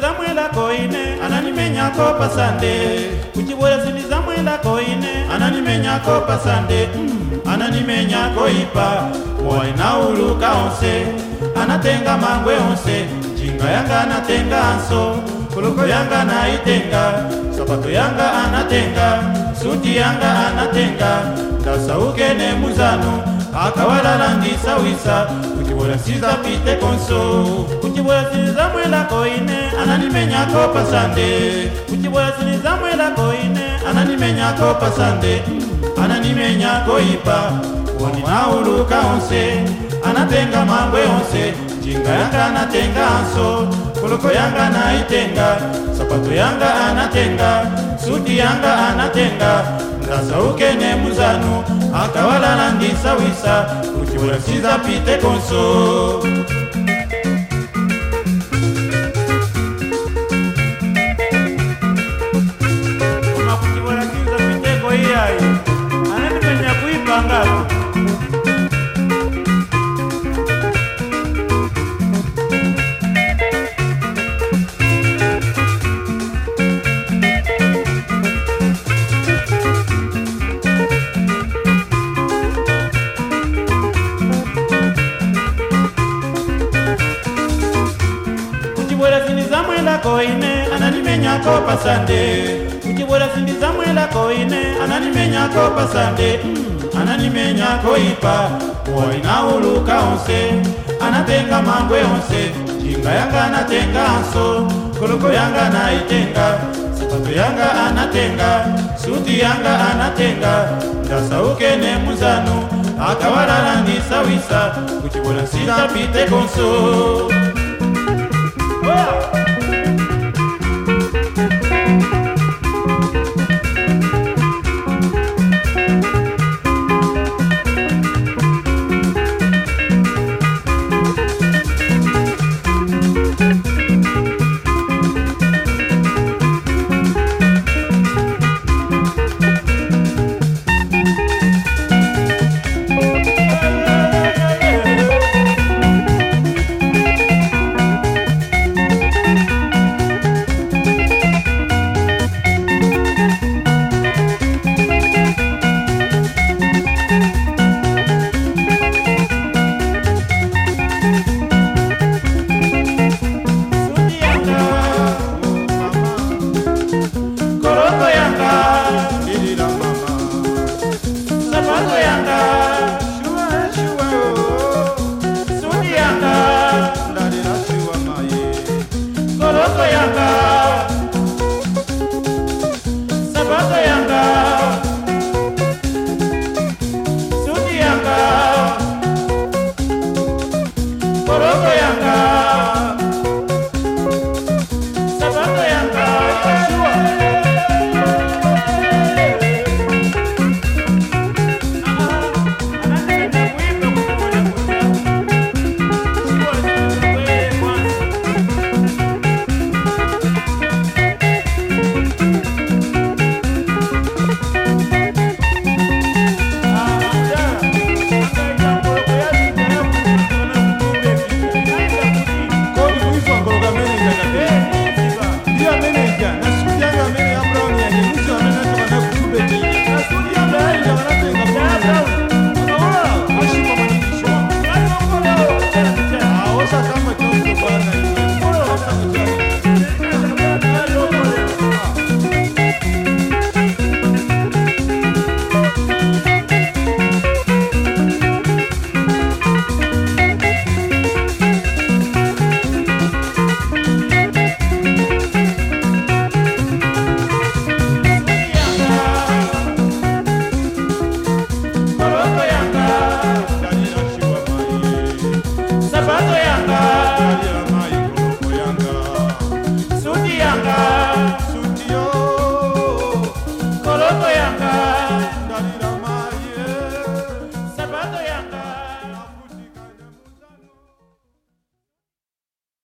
zamwelakoine ananimenyako pasande kucibola zindi zamwelakoine ananimenyako pasande mm, ananimenyako ipa wainauluka onse anatenga mangwe onse njinga yanga anatenga anso kuluko yanga anaitenga sapato yanga anatenga suti yanga anatenga tasauke ne muzanu akawalalangisa wisa kucibola sizapite konso kucibola zindi mwenda koine ananimenya kopasande kuciboya siliza mwenda koine ananimenya kopasande ananimenya koipa woninauluka onse anatenga mambwe onse njinga yanga anatenga anso koloko yanga anaitenga sapato yanga anatenga sudi yanga anatenga ngasa ukene muzanu akawalalangisa wisa kuciboya siza pite konso koine ananimenya kopasande kucibola sindi zamwela koine ananimenya kopasande mm, ananimenya koipa koina uluka onse anatenga mangwe onse jinga yanga anatenga anso koloko yanga anaitenga sipato yanga anatenga suti yanga anatenga ndasauke ne muzanu akawalala ndisawisa kucibola sindapite konso oh yeah.